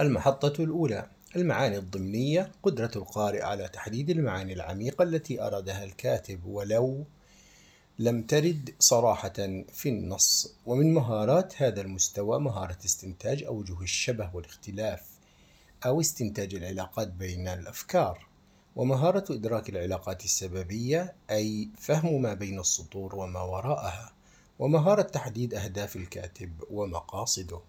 المحطة الأولى. المعاني الضمنية قدرة القارئ على تحديد المعاني العميقة التي أرادها الكاتب ولو لم ترد صراحة في النص. ومن مهارات هذا المستوى مهارة استنتاج أوجه الشبه والاختلاف أو استنتاج العلاقات بين الأفكار. ومهارة إدراك العلاقات السببية أي فهم ما بين السطور وما وراءها. ومهارة تحديد أهداف الكاتب ومقاصده.